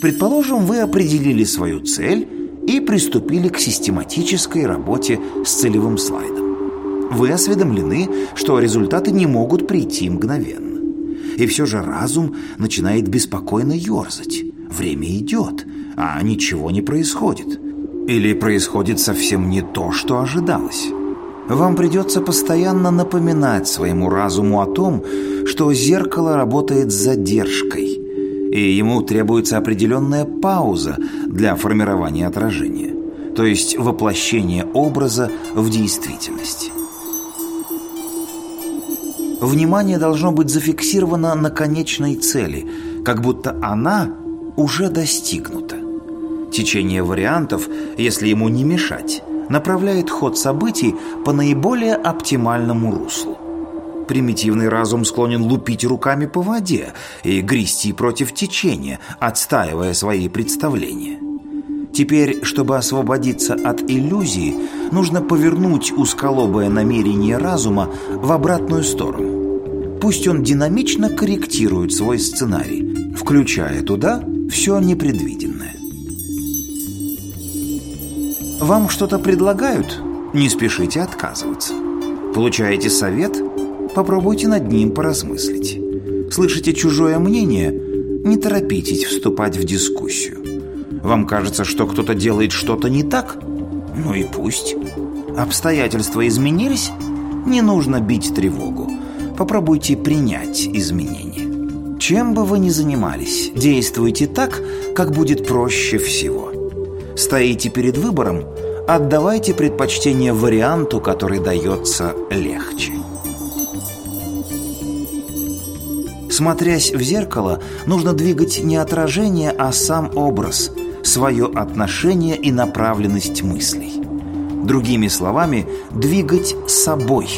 Предположим, вы определили свою цель и приступили к систематической работе с целевым слайдом. Вы осведомлены, что результаты не могут прийти мгновенно. И все же разум начинает беспокойно ерзать. Время идет, а ничего не происходит. Или происходит совсем не то, что ожидалось. Вам придется постоянно напоминать своему разуму о том, что зеркало работает с задержкой, и ему требуется определенная пауза для формирования отражения, то есть воплощение образа в действительность. Внимание должно быть зафиксировано на конечной цели, как будто она уже достигнута. Течение вариантов, если ему не мешать, направляет ход событий по наиболее оптимальному руслу примитивный разум склонен лупить руками по воде и грести против течения, отстаивая свои представления. Теперь, чтобы освободиться от иллюзии, нужно повернуть узколобое намерение разума в обратную сторону. Пусть он динамично корректирует свой сценарий, включая туда все непредвиденное. Вам что-то предлагают? Не спешите отказываться. Получаете совет? Попробуйте над ним поразмыслить. Слышите чужое мнение? Не торопитесь вступать в дискуссию. Вам кажется, что кто-то делает что-то не так? Ну и пусть. Обстоятельства изменились? Не нужно бить тревогу. Попробуйте принять изменения. Чем бы вы ни занимались, действуйте так, как будет проще всего. Стоите перед выбором, отдавайте предпочтение варианту, который дается легче. Смотрясь в зеркало, нужно двигать не отражение, а сам образ, свое отношение и направленность мыслей. Другими словами, двигать собой.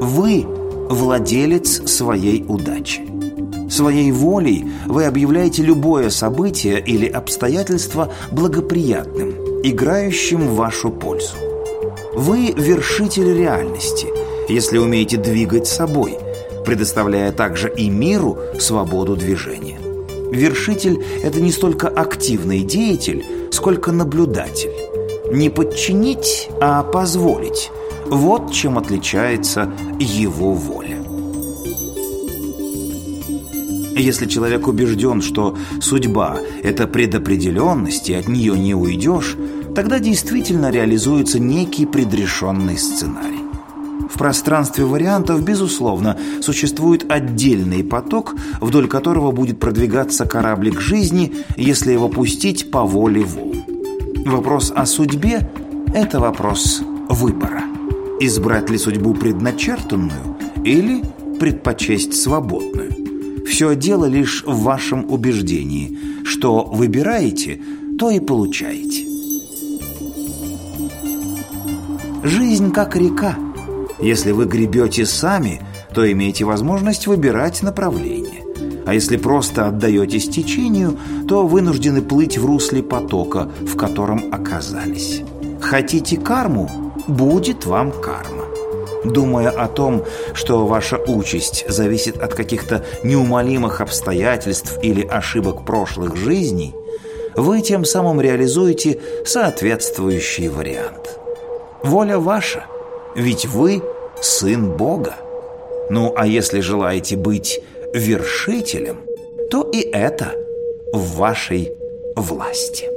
Вы – владелец своей удачи. Своей волей вы объявляете любое событие или обстоятельство благоприятным, играющим в вашу пользу. Вы – вершитель реальности, если умеете двигать собой – предоставляя также и миру свободу движения. Вершитель – это не столько активный деятель, сколько наблюдатель. Не подчинить, а позволить – вот чем отличается его воля. Если человек убежден, что судьба – это предопределенность, и от нее не уйдешь, тогда действительно реализуется некий предрешенный сценарий. В пространстве вариантов, безусловно, существует отдельный поток, вдоль которого будет продвигаться кораблик жизни, если его пустить по воле волн. Вопрос о судьбе – это вопрос выбора. Избрать ли судьбу предначертанную или предпочесть свободную? Все дело лишь в вашем убеждении. Что выбираете, то и получаете. Жизнь как река – если вы гребете сами, то имеете возможность выбирать направление. А если просто отдаетесь течению, то вынуждены плыть в русле потока, в котором оказались. Хотите карму? Будет вам карма. Думая о том, что ваша участь зависит от каких-то неумолимых обстоятельств или ошибок прошлых жизней, вы тем самым реализуете соответствующий вариант. Воля ваша, ведь вы – сын Бога. Ну, а если желаете быть вершителем, то и это в вашей власти.